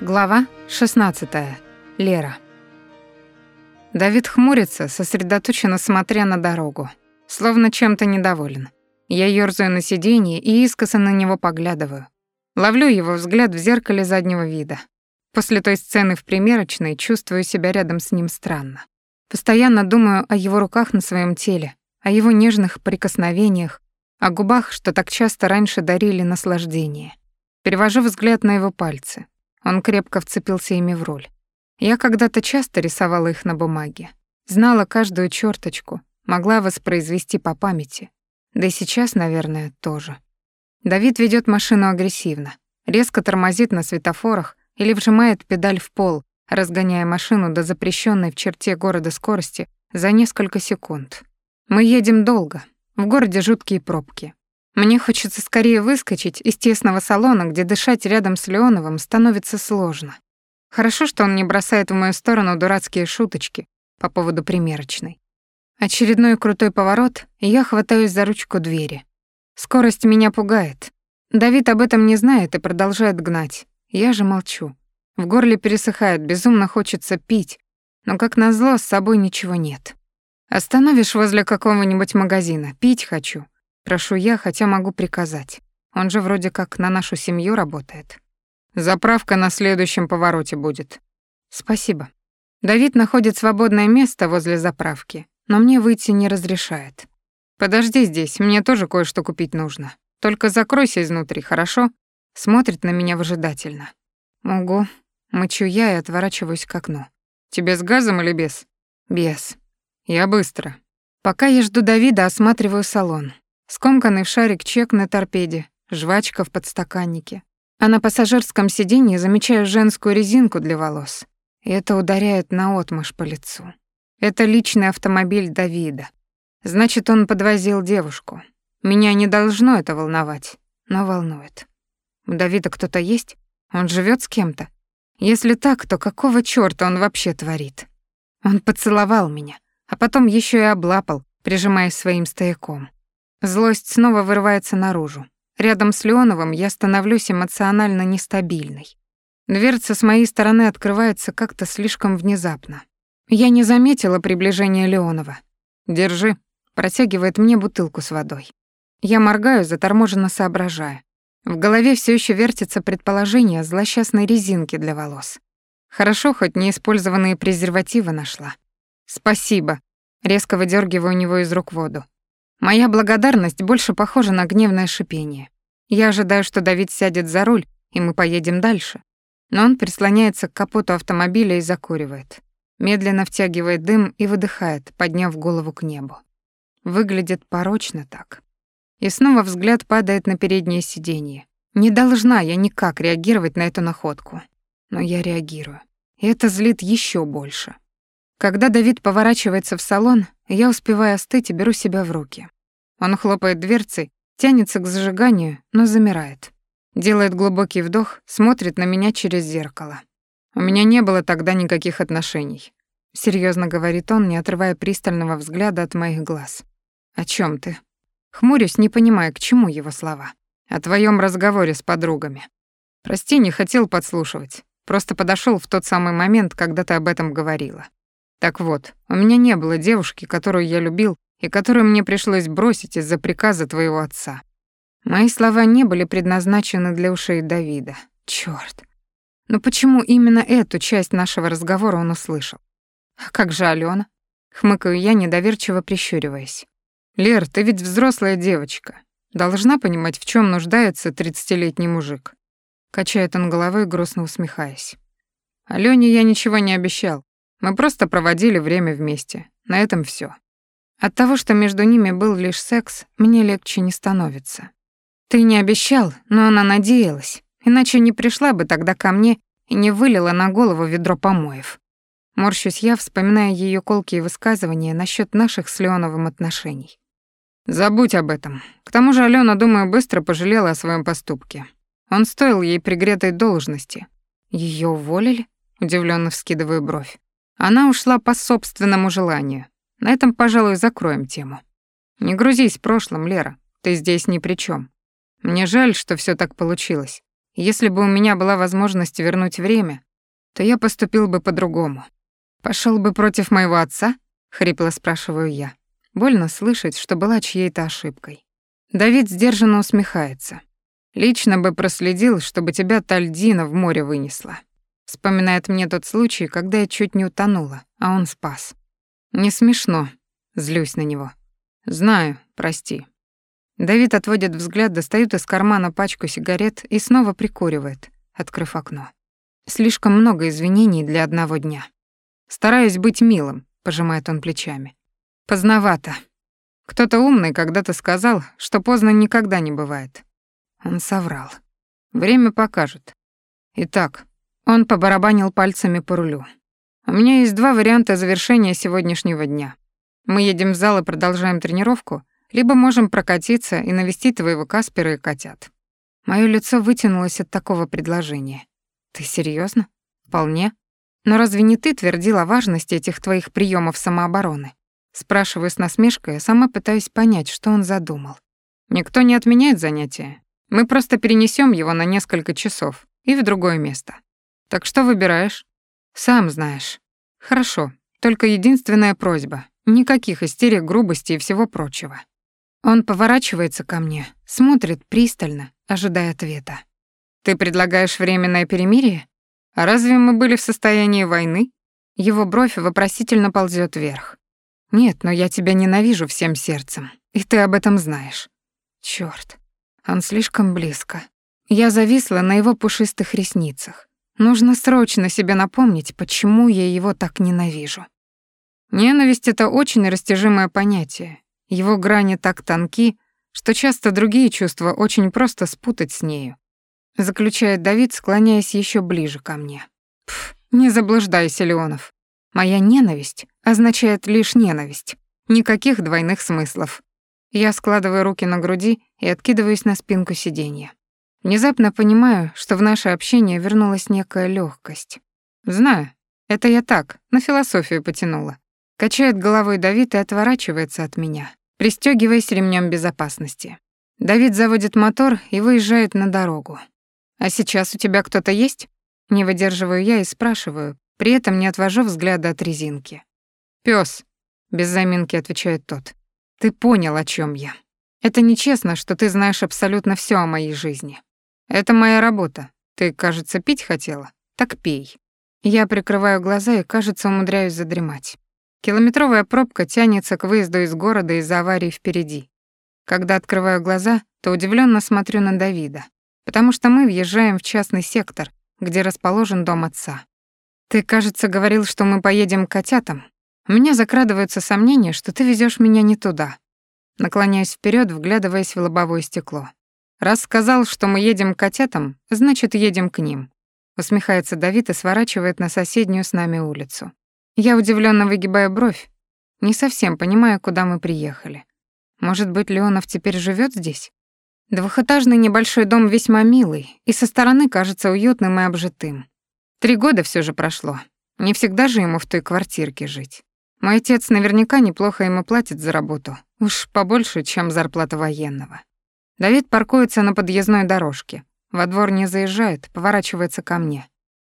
Глава 16. Лера. Давид хмурится, сосредоточенно смотря на дорогу, словно чем-то недоволен. Я ёрзаю на сиденье и искоса на него поглядываю. Ловлю его взгляд в зеркале заднего вида. После той сцены в примерочной чувствую себя рядом с ним странно. Постоянно думаю о его руках на своем теле, о его нежных прикосновениях, о губах, что так часто раньше дарили наслаждение. Перевожу взгляд на его пальцы. Он крепко вцепился ими в руль. Я когда-то часто рисовала их на бумаге. Знала каждую черточку, могла воспроизвести по памяти. Да и сейчас, наверное, тоже. Давид ведет машину агрессивно. Резко тормозит на светофорах или вжимает педаль в пол, разгоняя машину до запрещенной в черте города скорости за несколько секунд. Мы едем долго. В городе жуткие пробки. Мне хочется скорее выскочить из тесного салона, где дышать рядом с Леоновым становится сложно. Хорошо, что он не бросает в мою сторону дурацкие шуточки по поводу примерочной. Очередной крутой поворот, и я хватаюсь за ручку двери. Скорость меня пугает. Давид об этом не знает и продолжает гнать. Я же молчу. В горле пересыхает, безумно хочется пить, но, как назло, с собой ничего нет. Остановишь возле какого-нибудь магазина, пить хочу. Прошу я, хотя могу приказать. Он же вроде как на нашу семью работает. Заправка на следующем повороте будет. Спасибо. Давид находит свободное место возле заправки, но мне выйти не разрешает. Подожди здесь, мне тоже кое-что купить нужно. Только закройся изнутри, хорошо? Смотрит на меня выжидательно. Ого, мычу я и отворачиваюсь к окну. Тебе с газом или без? Без. Я быстро. Пока я жду Давида, осматриваю салон. Скомканный в шарик чек на торпеде, жвачка в подстаканнике. А на пассажирском сиденье замечаю женскую резинку для волос. И это ударяет наотмашь по лицу. Это личный автомобиль Давида. Значит, он подвозил девушку. Меня не должно это волновать, но волнует. У Давида кто-то есть? Он живет с кем-то? Если так, то какого чёрта он вообще творит? Он поцеловал меня, а потом еще и облапал, прижимаясь своим стояком. Злость снова вырывается наружу. Рядом с Леоновым я становлюсь эмоционально нестабильной. Дверца с моей стороны открывается как-то слишком внезапно. Я не заметила приближения Леонова. «Держи», — протягивает мне бутылку с водой. Я моргаю, заторможенно соображая. В голове все еще вертится предположение злосчастной резинки для волос. Хорошо, хоть неиспользованные презервативы нашла. «Спасибо», — резко выдергиваю у него из рук воду. Моя благодарность больше похожа на гневное шипение. Я ожидаю, что Давид сядет за руль, и мы поедем дальше. Но он прислоняется к капоту автомобиля и закуривает. Медленно втягивает дым и выдыхает, подняв голову к небу. Выглядит порочно так. И снова взгляд падает на переднее сиденье. Не должна я никак реагировать на эту находку. Но я реагирую. И это злит еще больше. Когда Давид поворачивается в салон, я успеваю остыть и беру себя в руки. Он хлопает дверцей, тянется к зажиганию, но замирает. Делает глубокий вдох, смотрит на меня через зеркало. У меня не было тогда никаких отношений. Серьезно говорит он, не отрывая пристального взгляда от моих глаз. О чем ты? Хмурюсь, не понимая, к чему его слова. О твоем разговоре с подругами. Прости, не хотел подслушивать. Просто подошел в тот самый момент, когда ты об этом говорила. Так вот, у меня не было девушки, которую я любил и которую мне пришлось бросить из-за приказа твоего отца. Мои слова не были предназначены для ушей Давида. Чёрт. Но почему именно эту часть нашего разговора он услышал? А как же Алена? Хмыкаю я, недоверчиво прищуриваясь. Лер, ты ведь взрослая девочка. Должна понимать, в чем нуждается тридцатилетний мужик. Качает он головой, грустно усмехаясь. Алёне я ничего не обещал. Мы просто проводили время вместе. На этом все. От того, что между ними был лишь секс, мне легче не становится. Ты не обещал, но она надеялась, иначе не пришла бы тогда ко мне и не вылила на голову ведро помоев. Морщусь я, вспоминая ее колкие высказывания насчет наших с Леоновым отношений. Забудь об этом. К тому же Алена, думаю, быстро пожалела о своем поступке. Он стоил ей пригретой должности. Ее уволили? Удивленно вскидываю бровь. Она ушла по собственному желанию. На этом, пожалуй, закроем тему. Не грузись прошлым, Лера. Ты здесь ни при чем. Мне жаль, что все так получилось. Если бы у меня была возможность вернуть время, то я поступил бы по-другому. Пошел бы против моего отца? хрипло спрашиваю я. Больно слышать, что была чьей-то ошибкой. Давид сдержанно усмехается. Лично бы проследил, чтобы тебя Тальдина в море вынесла. Вспоминает мне тот случай, когда я чуть не утонула, а он спас. Не смешно. Злюсь на него. Знаю, прости. Давид отводит взгляд, достает из кармана пачку сигарет и снова прикуривает, открыв окно. Слишком много извинений для одного дня. Стараюсь быть милым, пожимает он плечами. Поздновато. Кто-то умный когда-то сказал, что поздно никогда не бывает. Он соврал. Время покажет. Итак, он побарабанил пальцами по рулю. У меня есть два варианта завершения сегодняшнего дня. Мы едем в зал и продолжаем тренировку, либо можем прокатиться и навестить твоего Каспера и котят. Моё лицо вытянулось от такого предложения. Ты серьёзно? Вполне. Но разве не ты твердил о важности этих твоих приёмов самообороны? Спрашиваю с насмешкой, а сама пытаюсь понять, что он задумал. Никто не отменяет занятия. Мы просто перенесем его на несколько часов и в другое место. Так что выбираешь? Сам знаешь. Хорошо. Только единственная просьба. Никаких истерик, грубости и всего прочего. Он поворачивается ко мне, смотрит пристально, ожидая ответа. Ты предлагаешь временное перемирие? А разве мы были в состоянии войны? Его бровь вопросительно ползет вверх. Нет, но я тебя ненавижу всем сердцем, и ты об этом знаешь. Чёрт, он слишком близко. Я зависла на его пушистых ресницах. Нужно срочно себе напомнить, почему я его так ненавижу. Ненависть — это очень растяжимое понятие. Его грани так тонки, что часто другие чувства очень просто спутать с нею. Заключает Давид, склоняясь еще ближе ко мне. Пф, не заблуждайся, Леонов. Моя ненависть означает лишь ненависть. Никаких двойных смыслов. Я складываю руки на груди и откидываюсь на спинку сиденья. Внезапно понимаю, что в наше общение вернулась некая легкость. Знаю, это я так, на философию потянула. Качает головой Давид и отворачивается от меня, пристегиваясь ремнем безопасности. Давид заводит мотор и выезжает на дорогу. «А сейчас у тебя кто-то есть?» Не выдерживаю я и спрашиваю, при этом не отвожу взгляда от резинки. Пёс, без заминки отвечает тот. Ты понял, о чём я. Это нечестно, что ты знаешь абсолютно всё о моей жизни. Это моя работа. Ты, кажется, пить хотела? Так пей. Я прикрываю глаза и, кажется, умудряюсь задремать. Километровая пробка тянется к выезду из города из-за аварии впереди. Когда открываю глаза, то удивлённо смотрю на Давида, потому что мы въезжаем в частный сектор, где расположен дом отца. Ты, кажется, говорил, что мы поедем к котятам. У меня закрадываются сомнения, что ты везешь меня не туда. Наклоняюсь вперед, вглядываясь в лобовое стекло. Раз сказал, что мы едем к котятам, значит, едем к ним. Усмехается Давид и сворачивает на соседнюю с нами улицу. Я удивленно выгибаю бровь. Не совсем понимаю, куда мы приехали. Может быть, Леонов теперь живет здесь? Двухэтажный небольшой дом весьма милый и со стороны кажется уютным и обжитым. Три года все же прошло. Не всегда же ему в той квартирке жить. Мой отец наверняка неплохо ему платит за работу. Уж побольше, чем зарплата военного. Давид паркуется на подъездной дорожке. Во двор не заезжает, поворачивается ко мне.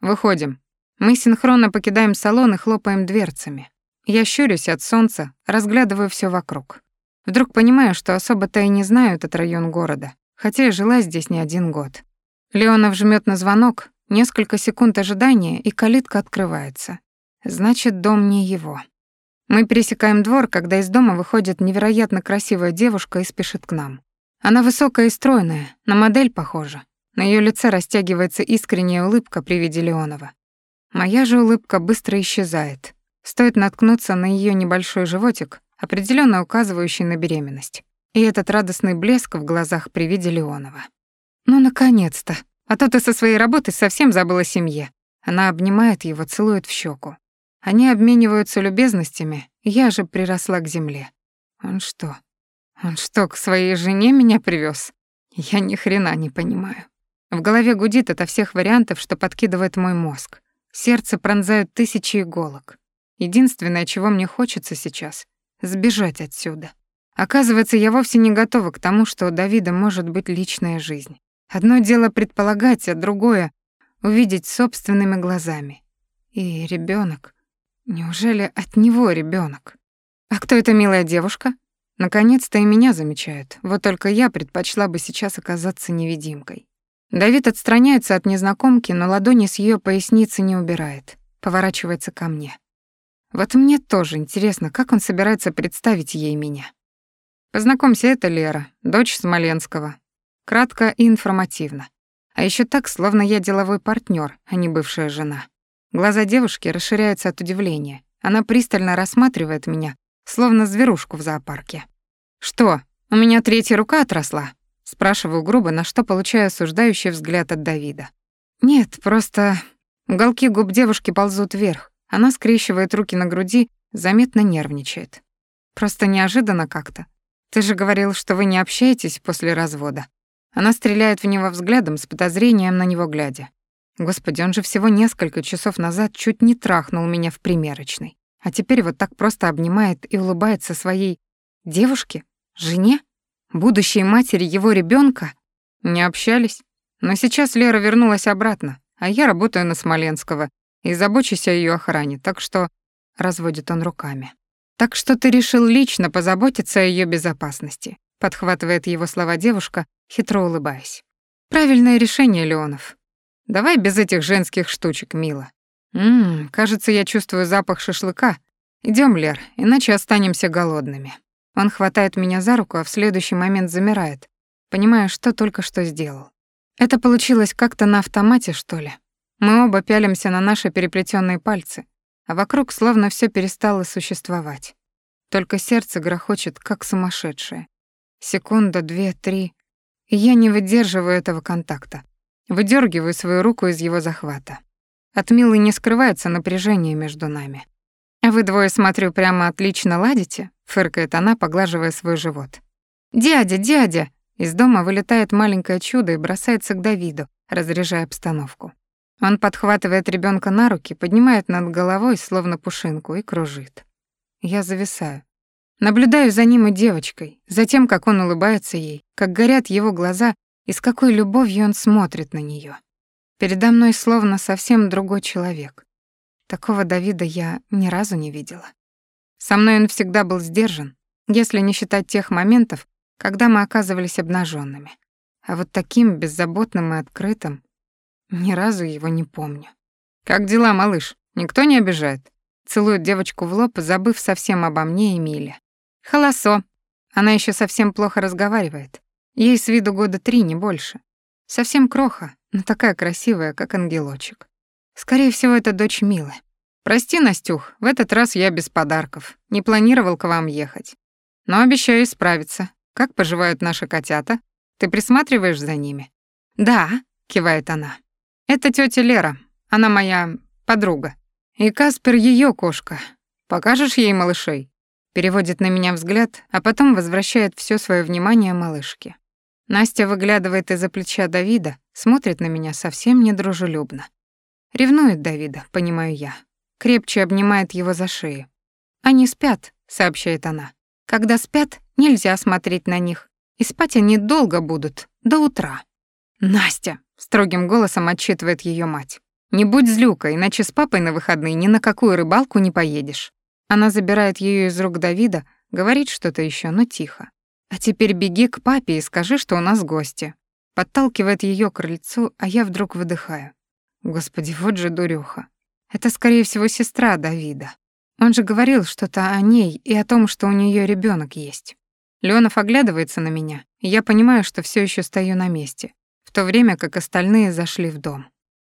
Выходим. Мы синхронно покидаем салон и хлопаем дверцами. Я щурюсь от солнца, разглядываю все вокруг. Вдруг понимаю, что особо-то и не знаю этот район города, хотя и жила здесь не один год. Леонов жмет на звонок, Несколько секунд ожидания, и калитка открывается. Значит, дом не его. Мы пересекаем двор, когда из дома выходит невероятно красивая девушка и спешит к нам. Она высокая и стройная, на модель похожа. На ее лице растягивается искренняя улыбка при виде Леонова. Моя же улыбка быстро исчезает. Стоит наткнуться на ее небольшой животик, определенно указывающий на беременность. И этот радостный блеск в глазах при виде Леонова. «Ну, наконец-то!» А то ты со своей работы совсем забыла семье. Она обнимает его, целует в щеку. Они обмениваются любезностями, я же приросла к земле. Он что? Он что, к своей жене меня привез? Я ни хрена не понимаю. В голове гудит от всех вариантов, что подкидывает мой мозг. Сердце пронзают тысячи иголок. Единственное, чего мне хочется сейчас — сбежать отсюда. Оказывается, я вовсе не готова к тому, что у Давида может быть личная жизнь. Одно дело предполагать, а другое — увидеть собственными глазами. И ребенок. Неужели от него ребенок? А кто эта милая девушка? Наконец-то и меня замечают. Вот только я предпочла бы сейчас оказаться невидимкой. Давид отстраняется от незнакомки, но ладони с ее поясницы не убирает. Поворачивается ко мне. Вот мне тоже интересно, как он собирается представить ей меня. Познакомься, это Лера, дочь Смоленского. Кратко и информативно. А еще так, словно я деловой партнер, а не бывшая жена. Глаза девушки расширяются от удивления. Она пристально рассматривает меня, словно зверушку в зоопарке. «Что, у меня третья рука отросла?» Спрашиваю грубо, на что получаю осуждающий взгляд от Давида. «Нет, просто...» Уголки губ девушки ползут вверх. Она скрещивает руки на груди, заметно нервничает. Просто неожиданно как-то. Ты же говорил, что вы не общаетесь после развода. Она стреляет в него взглядом с подозрением на него глядя. Господи, он же всего несколько часов назад чуть не трахнул меня в примерочной. А теперь вот так просто обнимает и улыбается своей девушке, жене? будущей матери его ребенка, не общались. Но сейчас Лера вернулась обратно, а я работаю на Смоленского и забочусь о ее охране, так что разводит он руками. Так что ты решил лично позаботиться о ее безопасности, подхватывает его слова девушка, хитро улыбаясь. Правильное решение, Леонов. Давай без этих женских штучек, мила. Мм, кажется, я чувствую запах шашлыка. Идем, Лер, иначе останемся голодными. Он хватает меня за руку, а в следующий момент замирает, понимая, что только что сделал. Это получилось как-то на автомате, что ли. Мы оба пялимся на наши переплетенные пальцы, а вокруг словно все перестало существовать. Только сердце грохочет, как сумасшедшее. Секунда, две, три. И я не выдерживаю этого контакта. Выдергиваю свою руку из его захвата. От Милы не скрывается напряжение между нами. А вы двое, смотрю, прямо отлично ладите? фыркает она, поглаживая свой живот. «Дядя, дядя!» Из дома вылетает маленькое чудо и бросается к Давиду, разряжая обстановку. Он подхватывает ребенка на руки, поднимает над головой, словно пушинку, и кружит. Я зависаю. Наблюдаю за ним и девочкой, за тем, как он улыбается ей, как горят его глаза и с какой любовью он смотрит на нее. Передо мной словно совсем другой человек. Такого Давида я ни разу не видела. Со мной он всегда был сдержан, если не считать тех моментов, когда мы оказывались обнаженными. А вот таким беззаботным и открытым ни разу его не помню. «Как дела, малыш? Никто не обижает?» Целует девочку в лоб, забыв совсем обо мне и Миле. «Холосо. Она еще совсем плохо разговаривает. Ей с виду года три, не больше. Совсем кроха, но такая красивая, как ангелочек. Скорее всего, это дочь Милы. «Прости, Настюх, в этот раз я без подарков. Не планировал к вам ехать. Но обещаю исправиться. Как поживают наши котята? Ты присматриваешь за ними?» «Да», — кивает она. «Это тетя Лера. Она моя подруга. И Каспер ее кошка. Покажешь ей малышей?» Переводит на меня взгляд, а потом возвращает все свое внимание малышке. Настя выглядывает из-за плеча Давида, смотрит на меня совсем недружелюбно. Ревнует Давида, понимаю я крепче обнимает его за шею. «Они спят», — сообщает она. «Когда спят, нельзя смотреть на них, и спать они долго будут, до утра». «Настя», — строгим голосом отчитывает ее мать. «Не будь злюкой, иначе с папой на выходные ни на какую рыбалку не поедешь». Она забирает ее из рук Давида, говорит что-то еще, но тихо. «А теперь беги к папе и скажи, что у нас гости». Подталкивает ее к крыльцу, а я вдруг выдыхаю. Господи, вот же дурёха. Это, скорее всего, сестра Давида. Он же говорил что-то о ней и о том, что у нее ребенок есть. Леонов оглядывается на меня, и я понимаю, что все еще стою на месте, в то время как остальные зашли в дом.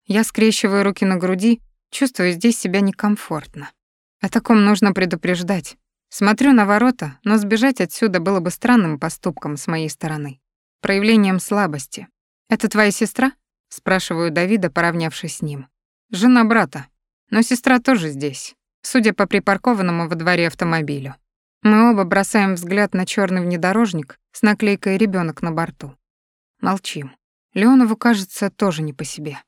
Я скрещиваю руки на груди, чувствую здесь себя некомфортно. О таком нужно предупреждать. Смотрю на ворота, но сбежать отсюда было бы странным поступком с моей стороны. Проявлением слабости. «Это твоя сестра?» — спрашиваю Давида, поравнявшись с ним. «Жена брата», но сестра тоже здесь, судя по припаркованному во дворе автомобилю. Мы оба бросаем взгляд на черный внедорожник с наклейкой «Ребенок на борту». Молчим. Леонову, кажется, тоже не по себе.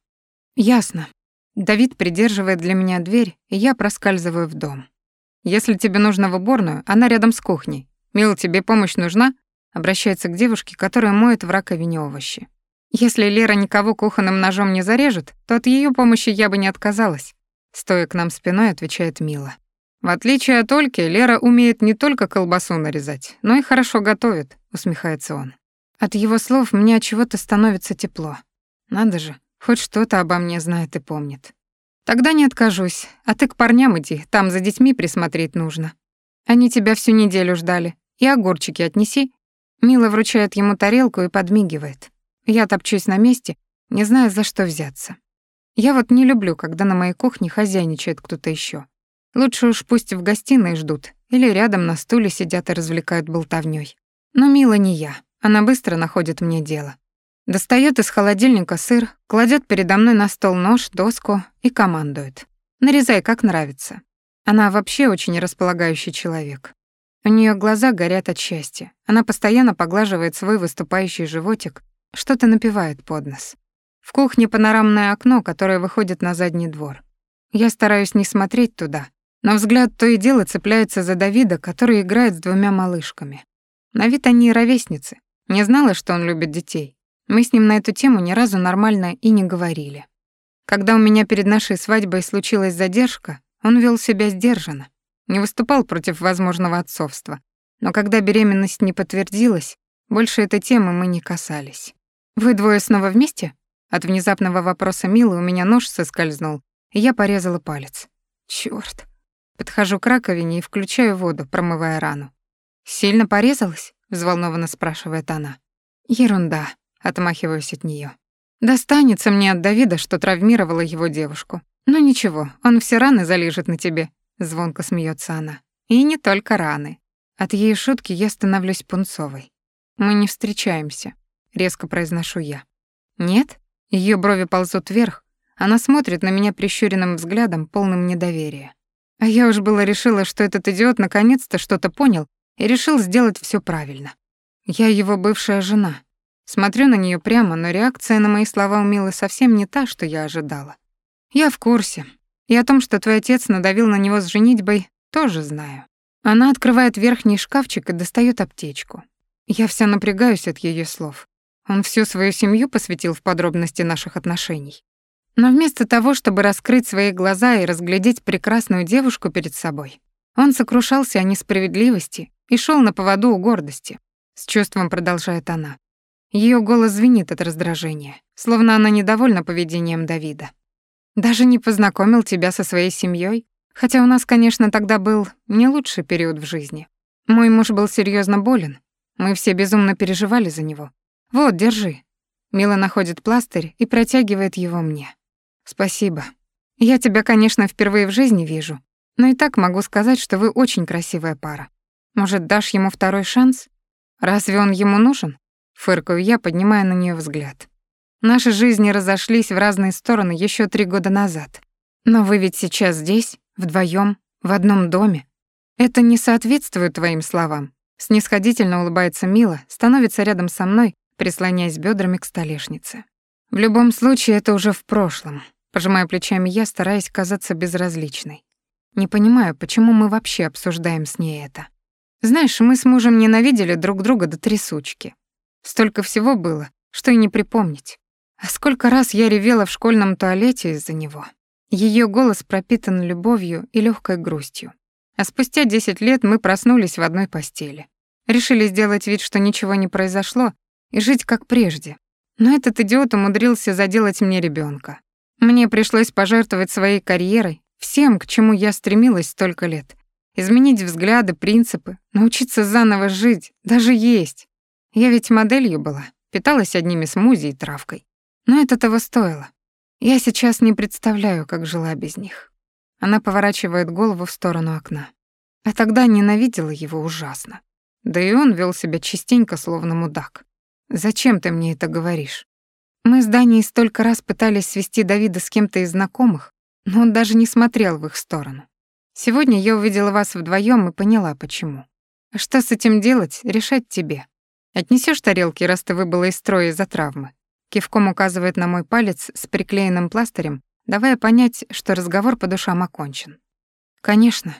Ясно. Давид придерживает для меня дверь, и я проскальзываю в дом. Если тебе нужно в уборную, она рядом с кухней. Мил, тебе помощь нужна? Обращается к девушке, которая моет в раковине овощи. Если Лера никого кухонным ножом не зарежет, то от ее помощи я бы не отказалась. Стоя к нам спиной, отвечает Мила. В отличие от Ольки, Лера умеет не только колбасу нарезать, но и хорошо готовит, усмехается он. От его слов мне от чего-то становится тепло. Надо же, хоть что-то обо мне знает и помнит. Тогда не откажусь, а ты к парням иди, там за детьми присмотреть нужно. Они тебя всю неделю ждали. И огурчики отнеси. Мила вручает ему тарелку и подмигивает. Я топчусь на месте, не зная, за что взяться. Я вот не люблю, когда на моей кухне хозяйничает кто-то еще. Лучше уж пусть в гостиной ждут или рядом на стуле сидят и развлекают болтовнёй. Но Мила не я. Она быстро находит мне дело. Достаёт из холодильника сыр, кладет передо мной на стол нож, доску и командует. Нарезай, как нравится. Она вообще очень располагающий человек. У неё глаза горят от счастья. Она постоянно поглаживает свой выступающий животик, что-то напевает под нос. В кухне панорамное окно, которое выходит на задний двор. Я стараюсь не смотреть туда, но взгляд то и дело цепляется за Давида, который играет с двумя малышками. На вид они ровесницы. Не знала, что он любит детей. Мы с ним на эту тему ни разу нормально и не говорили. Когда у меня перед нашей свадьбой случилась задержка, он вел себя сдержанно, не выступал против возможного отцовства. Но когда беременность не подтвердилась, больше этой темы мы не касались. «Вы двое снова вместе?» От внезапного вопроса Милы у меня нож соскользнул, и я порезала палец. Чёрт. Подхожу к раковине и включаю воду, промывая рану. «Сильно порезалась?» — взволнованно спрашивает она. «Ерунда», — отмахиваюсь от неё. «Достанется мне от Давида, что травмировала его девушку. Но ничего, он все раны залежит на тебе», — звонко смеется она. «И не только раны». От её шутки я становлюсь пунцовой. «Мы не встречаемся», — резко произношу я. «Нет?» Её брови ползут вверх, она смотрит на меня прищуренным взглядом, полным недоверия. А я уж было решила, что этот идиот наконец-то что-то понял и решил сделать все правильно. Я его бывшая жена. Смотрю на нее прямо, но реакция на мои слова у Милы совсем не та, что я ожидала. Я в курсе. И о том, что твой отец надавил на него с женитьбой, тоже знаю. Она открывает верхний шкафчик и достает аптечку. Я вся напрягаюсь от ее слов. Он всю свою семью посвятил в подробности наших отношений. Но вместо того, чтобы раскрыть свои глаза и разглядеть прекрасную девушку перед собой, он сокрушался о несправедливости и шел на поводу у гордости. С чувством продолжает она. Ее голос звенит от раздражения, словно она недовольна поведением Давида. Даже не познакомил тебя со своей семьей, хотя у нас, конечно, тогда был не лучший период в жизни. Мой муж был серьезно болен, мы все безумно переживали за него. Вот, держи. Мила находит пластырь и протягивает его мне. Спасибо. Я тебя, конечно, впервые в жизни вижу, но и так могу сказать, что вы очень красивая пара. Может, дашь ему второй шанс? Разве он ему нужен? Фыркаю я, поднимая на нее взгляд. Наши жизни разошлись в разные стороны еще три года назад. Но вы ведь сейчас здесь, вдвоем, в одном доме. Это не соответствует твоим словам. Снисходительно улыбается Мила, становится рядом со мной, прислоняясь бедрами к столешнице. В любом случае, это уже в прошлом. Пожимая плечами я, стараясь казаться безразличной. Не понимаю, почему мы вообще обсуждаем с ней это. Знаешь, мы с мужем ненавидели друг друга до трясучки. Столько всего было, что и не припомнить. А сколько раз я ревела в школьном туалете из-за него. Ее голос пропитан любовью и легкой грустью. А спустя 10 лет мы проснулись в одной постели. Решили сделать вид, что ничего не произошло, и жить как прежде. Но этот идиот умудрился заделать мне ребенка. Мне пришлось пожертвовать своей карьерой, всем, к чему я стремилась столько лет. Изменить взгляды, принципы, научиться заново жить, даже есть. Я ведь моделью была, питалась одними смузи и травкой. Но это того стоило. Я сейчас не представляю, как жила без них. Она поворачивает голову в сторону окна. А тогда ненавидела его ужасно. Да и он вел себя частенько, словно мудак. «Зачем ты мне это говоришь?» Мы с Даней столько раз пытались свести Давида с кем-то из знакомых, но он даже не смотрел в их сторону. Сегодня я увидела вас вдвоем и поняла, почему. А что с этим делать, решать тебе. Отнесешь тарелки, раз ты выбыла из строя из-за травмы. Кивком указывает на мой палец с приклеенным пластырем, давая понять, что разговор по душам окончен. Конечно,